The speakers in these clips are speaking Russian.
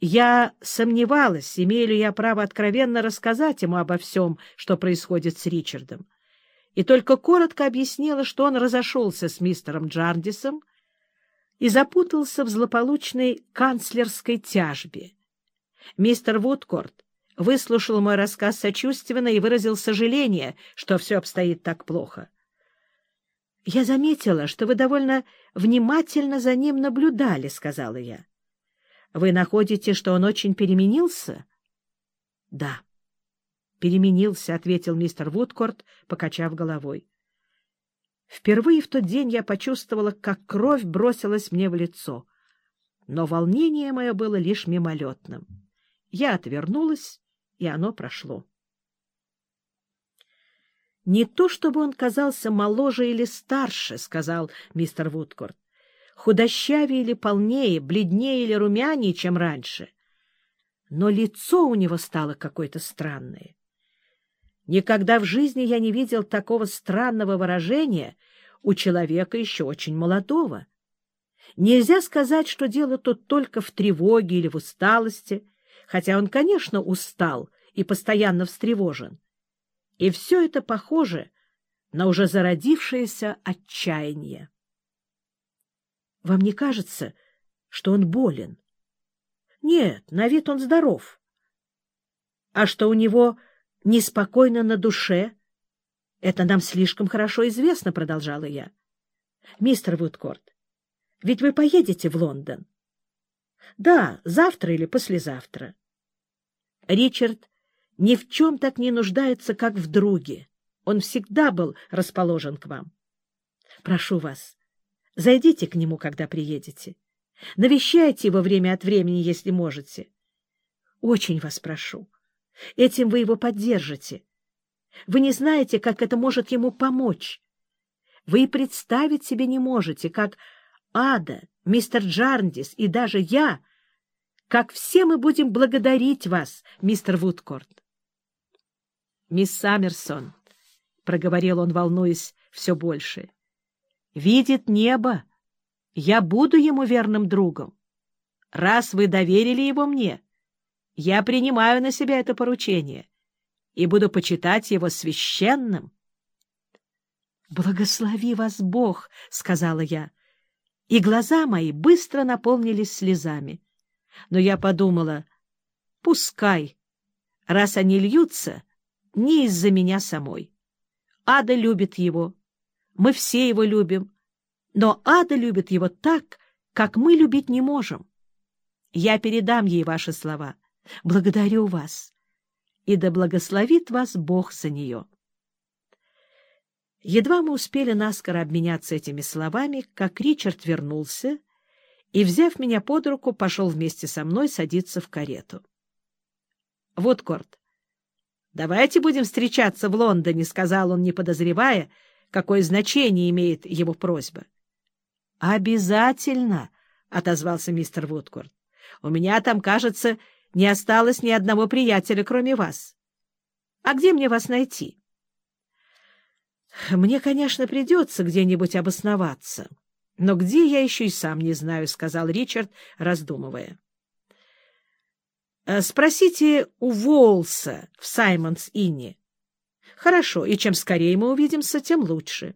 Я сомневалась, имею ли я право откровенно рассказать ему обо всем, что происходит с Ричардом, и только коротко объяснила, что он разошелся с мистером Джардисом и запутался в злополучной канцлерской тяжбе. Мистер Вудкорт выслушал мой рассказ сочувственно и выразил сожаление, что все обстоит так плохо. — Я заметила, что вы довольно внимательно за ним наблюдали, — сказала я. Вы находите, что он очень переменился? — Да. — Переменился, — ответил мистер Вудкорт, покачав головой. Впервые в тот день я почувствовала, как кровь бросилась мне в лицо. Но волнение мое было лишь мимолетным. Я отвернулась, и оно прошло. «Не то чтобы он казался моложе или старше», — сказал мистер Вудкорт худощавее или полнее, бледнее или румянее, чем раньше. Но лицо у него стало какое-то странное. Никогда в жизни я не видел такого странного выражения у человека еще очень молодого. Нельзя сказать, что дело тут только в тревоге или в усталости, хотя он, конечно, устал и постоянно встревожен. И все это похоже на уже зародившееся отчаяние. Вам не кажется, что он болен? Нет, на вид он здоров. А что у него неспокойно на душе, это нам слишком хорошо известно, — продолжала я. Мистер Вудкорт, ведь вы поедете в Лондон? Да, завтра или послезавтра. Ричард ни в чем так не нуждается, как в друге. Он всегда был расположен к вам. Прошу вас, Зайдите к нему, когда приедете. Навещайте его время от времени, если можете. Очень вас прошу. Этим вы его поддержите. Вы не знаете, как это может ему помочь. Вы и представить себе не можете, как Ада, мистер Джарндис и даже я, как все мы будем благодарить вас, мистер Вудкорт. Мисс Саммерсон, — проговорил он, волнуясь все больше, видит небо. Я буду ему верным другом. Раз вы доверили его мне, я принимаю на себя это поручение и буду почитать его священным. — Благослови вас Бог, — сказала я, и глаза мои быстро наполнились слезами. Но я подумала, пускай, раз они льются, не из-за меня самой. Ада любит его, мы все его любим, но Ада любит его так, как мы любить не можем. Я передам ей ваши слова. Благодарю вас. И да благословит вас Бог за нее. Едва мы успели наскоро обменяться этими словами, как Ричард вернулся и, взяв меня под руку, пошел вместе со мной садиться в карету. — Вот, Корт, давайте будем встречаться в Лондоне, — сказал он, не подозревая, какое значение имеет его просьба. — Обязательно, — отозвался мистер Вудкорт. — У меня там, кажется, не осталось ни одного приятеля, кроме вас. А где мне вас найти? — Мне, конечно, придется где-нибудь обосноваться. Но где, я еще и сам не знаю, — сказал Ричард, раздумывая. — Спросите у Волса в Саймонс-Инне. Хорошо, и чем скорее мы увидимся, тем лучше.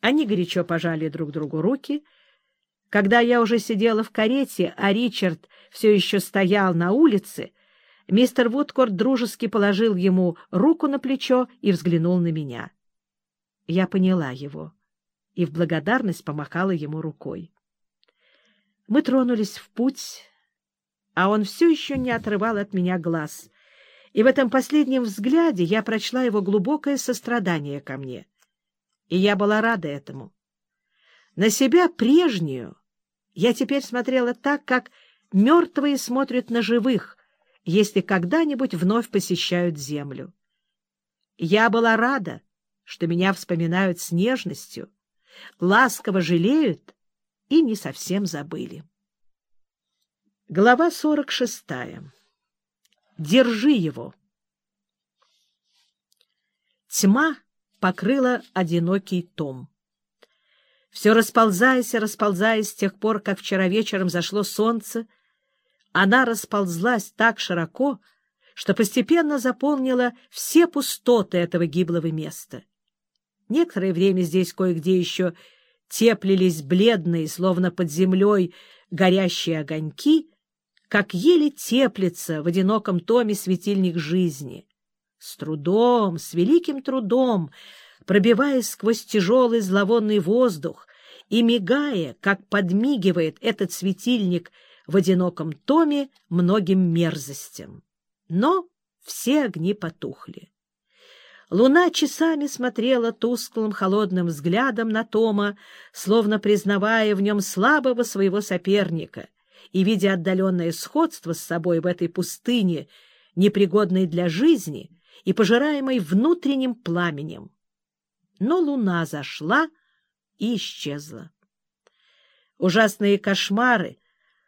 Они горячо пожали друг другу руки. Когда я уже сидела в карете, а Ричард все еще стоял на улице, мистер Вудкорт дружески положил ему руку на плечо и взглянул на меня. Я поняла его и в благодарность помахала ему рукой. Мы тронулись в путь, а он все еще не отрывал от меня глаз — и в этом последнем взгляде я прочла его глубокое сострадание ко мне. И я была рада этому. На себя прежнюю я теперь смотрела так, как мертвые смотрят на живых, если когда-нибудь вновь посещают землю. Я была рада, что меня вспоминают с нежностью, ласково жалеют и не совсем забыли. Глава сорок шестая Держи его. Тьма покрыла одинокий том. Все расползаясь и расползаясь с тех пор, как вчера вечером зашло солнце, Она расползлась так широко, что постепенно заполнила все пустоты этого гиблого места. Некоторое время здесь кое-где еще теплились бледные, словно под землей, горящие огоньки, как еле теплится в одиноком томе светильник жизни. С трудом, с великим трудом, пробиваясь сквозь тяжелый зловонный воздух и мигая, как подмигивает этот светильник в одиноком томе многим мерзостям. Но все огни потухли. Луна часами смотрела тусклым холодным взглядом на Тома, словно признавая в нем слабого своего соперника и, видя отдаленное сходство с собой в этой пустыне, непригодной для жизни и пожираемой внутренним пламенем. Но луна зашла и исчезла. Ужасные кошмары,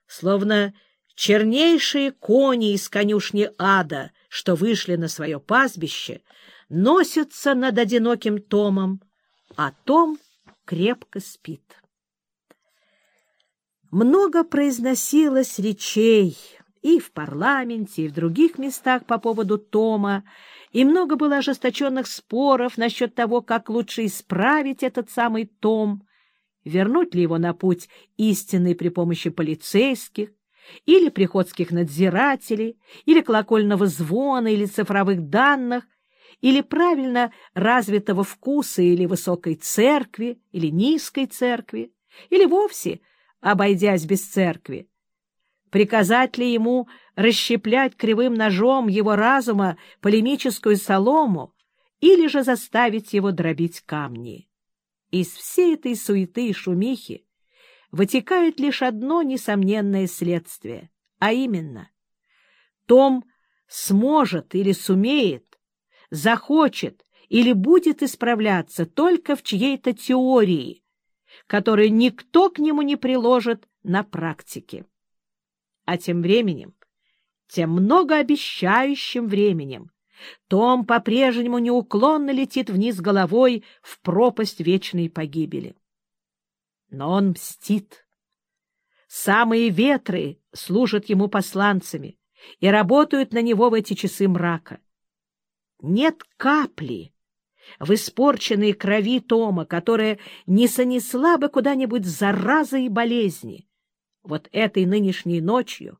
словно чернейшие кони из конюшни ада, что вышли на свое пастбище, носятся над одиноким Томом, а Том крепко спит. Много произносилось речей и в парламенте, и в других местах по поводу Тома, и много было ожесточенных споров насчет того, как лучше исправить этот самый Том, вернуть ли его на путь истинный при помощи полицейских, или приходских надзирателей, или колокольного звона, или цифровых данных, или правильно развитого вкуса или высокой церкви, или низкой церкви, или вовсе обойдясь без церкви. Приказать ли ему расщеплять кривым ножом его разума полемическую солому или же заставить его дробить камни? Из всей этой суеты и шумихи вытекает лишь одно несомненное следствие, а именно, Том сможет или сумеет захочет или будет исправляться только в чьей-то теории, которую никто к нему не приложит на практике. А тем временем, тем многообещающим временем, том по-прежнему неуклонно летит вниз головой в пропасть вечной погибели. Но он мстит. Самые ветры служат ему посланцами и работают на него в эти часы мрака. Нет капли в испорченной крови Тома, которая не сонесла бы куда-нибудь заразы и болезни. Вот этой нынешней ночью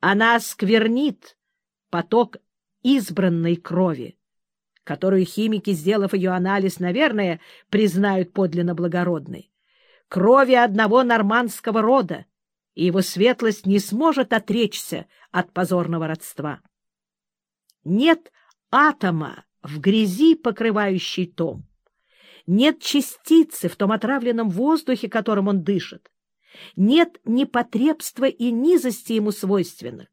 она осквернит поток избранной крови, которую химики, сделав ее анализ, наверное, признают подлинно благородной, крови одного нормандского рода, и его светлость не сможет отречься от позорного родства. Нет атома в грязи, покрывающей том. Нет частицы в том отравленном воздухе, которым он дышит. Нет непотребства и низости ему свойственных.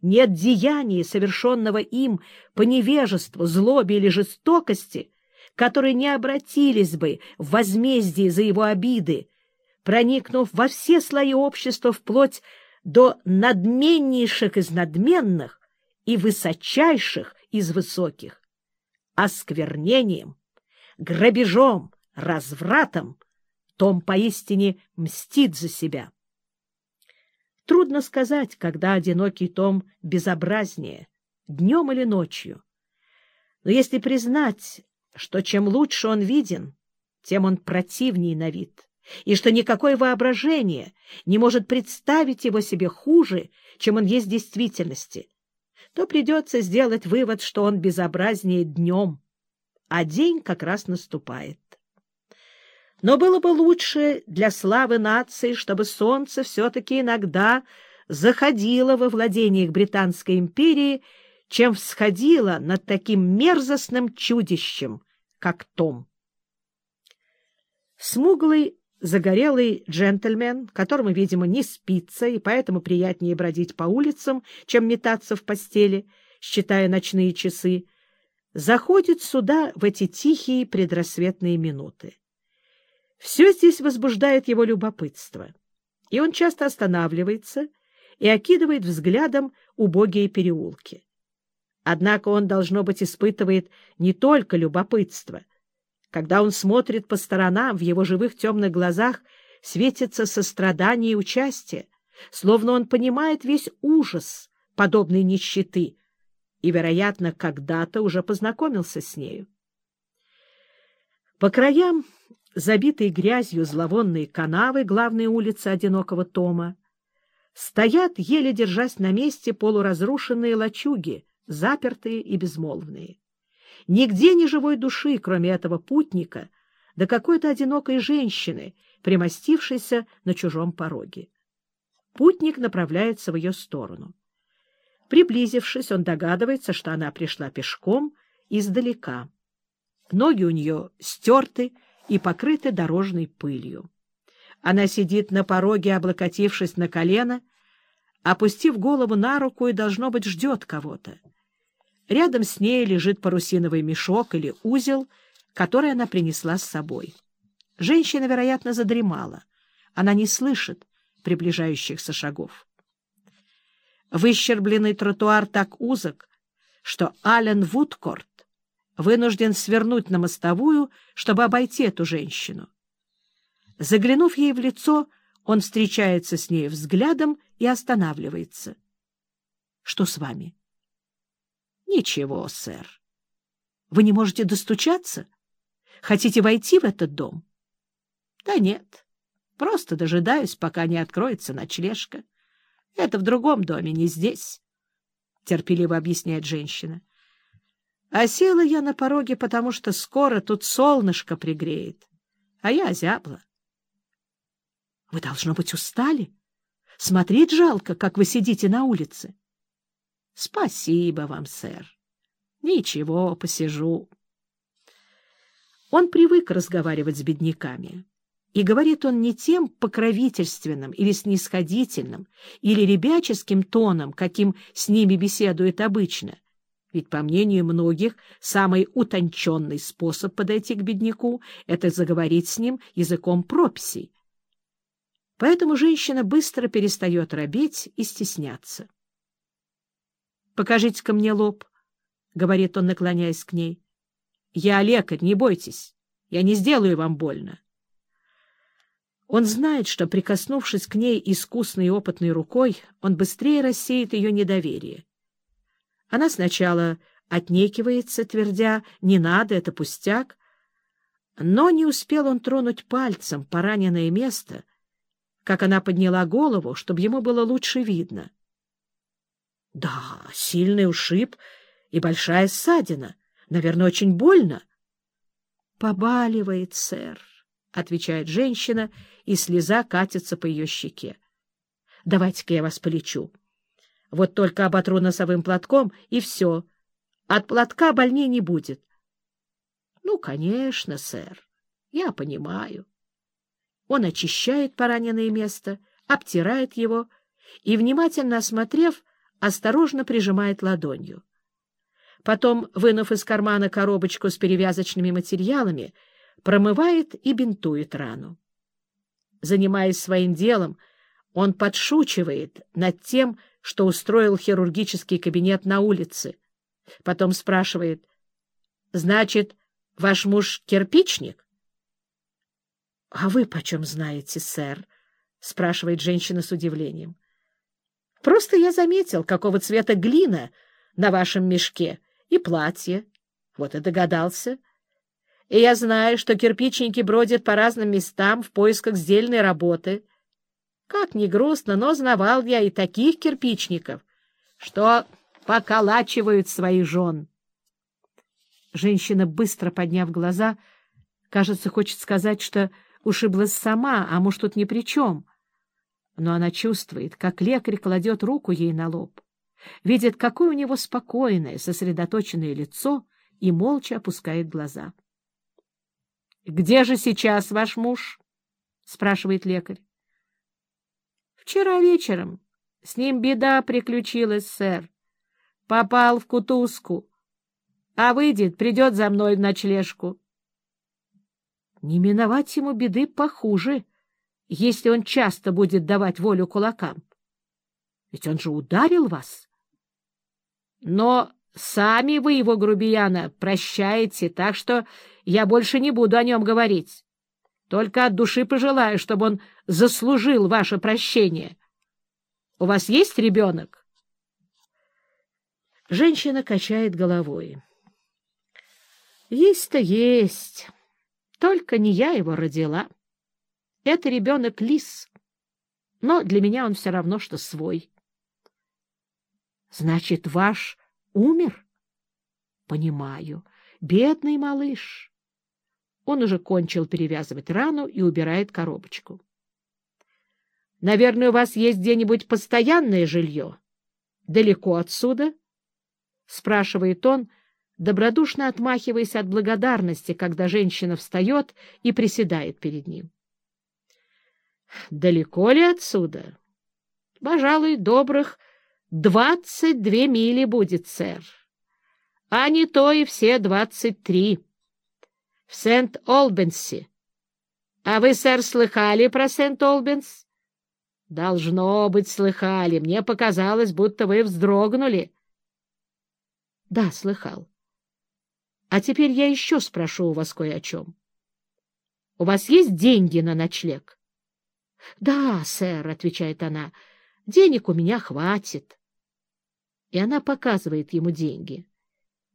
Нет деяния, совершенного им по невежеству, злобе или жестокости, которые не обратились бы в возмездие за его обиды, проникнув во все слои общества вплоть до надменнейших из надменных и высочайших из высоких. Осквернением, грабежом, развратом Том поистине мстит за себя. Трудно сказать, когда одинокий Том безобразнее, днем или ночью. Но если признать, что чем лучше он виден, тем он противнее на вид, и что никакое воображение не может представить его себе хуже, чем он есть в действительности, то придется сделать вывод, что он безобразнее днем, а день как раз наступает. Но было бы лучше для славы нации, чтобы солнце все-таки иногда заходило во владениях Британской империи, чем всходило над таким мерзостным чудищем, как Том. Смуглый загорелый джентльмен, которому, видимо, не спится, и поэтому приятнее бродить по улицам, чем метаться в постели, считая ночные часы, заходит сюда в эти тихие предрассветные минуты. Все здесь возбуждает его любопытство, и он часто останавливается и окидывает взглядом убогие переулки. Однако он, должно быть, испытывает не только любопытство — когда он смотрит по сторонам, в его живых темных глазах светится сострадание и участие. словно он понимает весь ужас подобной нищеты и, вероятно, когда-то уже познакомился с нею. По краям забитые грязью зловонные канавы главной улицы одинокого Тома, стоят, еле держась на месте, полуразрушенные лачуги, запертые и безмолвные. Нигде ни живой души, кроме этого путника, да какой-то одинокой женщины, примостившейся на чужом пороге. Путник направляется в ее сторону. Приблизившись, он догадывается, что она пришла пешком издалека. Ноги у нее стерты и покрыты дорожной пылью. Она сидит на пороге, облокотившись на колено, опустив голову на руку и, должно быть, ждет кого-то. Рядом с ней лежит парусиновый мешок или узел, который она принесла с собой. Женщина, вероятно, задремала. Она не слышит приближающихся шагов. Выщербленный тротуар так узок, что Ален Вудкорт вынужден свернуть на мостовую, чтобы обойти эту женщину. Заглянув ей в лицо, он встречается с ней взглядом и останавливается. — Что с вами? — Ничего, сэр. — Вы не можете достучаться? Хотите войти в этот дом? — Да нет. Просто дожидаюсь, пока не откроется ночлежка. Это в другом доме, не здесь, — терпеливо объясняет женщина. — а села я на пороге, потому что скоро тут солнышко пригреет, а я озябла. — Вы, должно быть, устали? Смотреть жалко, как вы сидите на улице. — Спасибо вам, сэр. Ничего, посижу. Он привык разговаривать с бедняками. И говорит он не тем покровительственным или снисходительным или ребяческим тоном, каким с ними беседует обычно, ведь, по мнению многих, самый утонченный способ подойти к бедняку — это заговорить с ним языком прописей. Поэтому женщина быстро перестает робеть и стесняться. — Покажите-ка мне лоб, — говорит он, наклоняясь к ней. — Я лекарь, не бойтесь, я не сделаю вам больно. Он знает, что, прикоснувшись к ней искусной и опытной рукой, он быстрее рассеет ее недоверие. Она сначала отнекивается, твердя «не надо, это пустяк», но не успел он тронуть пальцем пораненное место, как она подняла голову, чтобы ему было лучше видно. — Да, сильный ушиб и большая ссадина. Наверное, очень больно. — Побаливает, сэр, — отвечает женщина, и слеза катится по ее щеке. — Давайте-ка я вас полечу. Вот только оботру носовым платком, и все. От платка больней не будет. — Ну, конечно, сэр, я понимаю. Он очищает пораненное место, обтирает его и, внимательно осмотрев, осторожно прижимает ладонью. Потом, вынув из кармана коробочку с перевязочными материалами, промывает и бинтует рану. Занимаясь своим делом, он подшучивает над тем, что устроил хирургический кабинет на улице. Потом спрашивает, «Значит, ваш муж кирпичник?» «А вы почем знаете, сэр?» — спрашивает женщина с удивлением. «Просто я заметил, какого цвета глина на вашем мешке и платье. Вот и догадался. И я знаю, что кирпичники бродят по разным местам в поисках сдельной работы». Как ни грустно, но знавал я и таких кирпичников, что поколачивают своих жен. Женщина, быстро подняв глаза, кажется, хочет сказать, что ушиблась сама, а может, тут ни при чем. Но она чувствует, как лекарь кладет руку ей на лоб, видит, какое у него спокойное, сосредоточенное лицо и молча опускает глаза. — Где же сейчас ваш муж? — спрашивает лекарь. Вчера вечером с ним беда приключилась, сэр. Попал в кутузку. А выйдет, придет за мной в ночлежку. Не миновать ему беды похуже, если он часто будет давать волю кулакам. Ведь он же ударил вас. Но сами вы его, грубияна, прощаете, так что я больше не буду о нем говорить. Только от души пожелаю, чтобы он заслужил ваше прощение. У вас есть ребенок? Женщина качает головой. Есть-то есть. Только не я его родила. Это ребенок Лис. Но для меня он все равно, что свой. Значит, ваш умер? Понимаю. Бедный малыш. Он уже кончил перевязывать рану и убирает коробочку. Наверное, у вас есть где-нибудь постоянное жилье? Далеко отсюда? Спрашивает он, добродушно отмахиваясь от благодарности, когда женщина встает и приседает перед ним. Далеко ли отсюда? Пожалуй, добрых двадцать две мили будет, сэр. А не то и все двадцать три. В Сент-Олбенсе. А вы, сэр, слыхали про Сент-Олбенс? Должно быть, слыхали. Мне показалось, будто вы вздрогнули. Да, слыхал. А теперь я еще спрошу у вас кое о чем. У вас есть деньги на ночлег? — Да, сэр, — отвечает она, — денег у меня хватит. И она показывает ему деньги.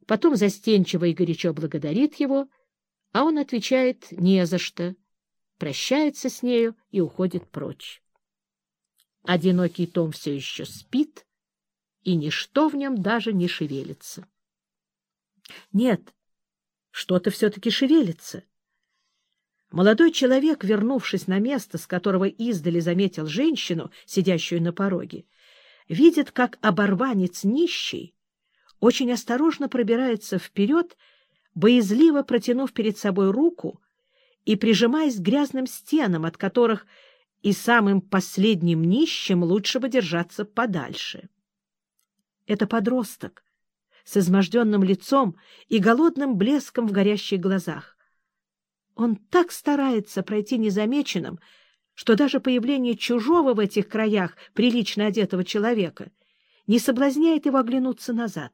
Потом застенчиво и горячо благодарит его, а он отвечает «не за что», прощается с нею и уходит прочь. Одинокий Том все еще спит, и ничто в нем даже не шевелится. Нет, что-то все-таки шевелится. Молодой человек, вернувшись на место, с которого издали заметил женщину, сидящую на пороге, видит, как оборванец нищий очень осторожно пробирается вперед, боязливо протянув перед собой руку и прижимаясь к грязным стенам, от которых и самым последним нищим лучше бы держаться подальше. Это подросток с изможденным лицом и голодным блеском в горящих глазах. Он так старается пройти незамеченным, что даже появление чужого в этих краях прилично одетого человека не соблазняет его оглянуться назад.